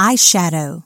eyeshadow.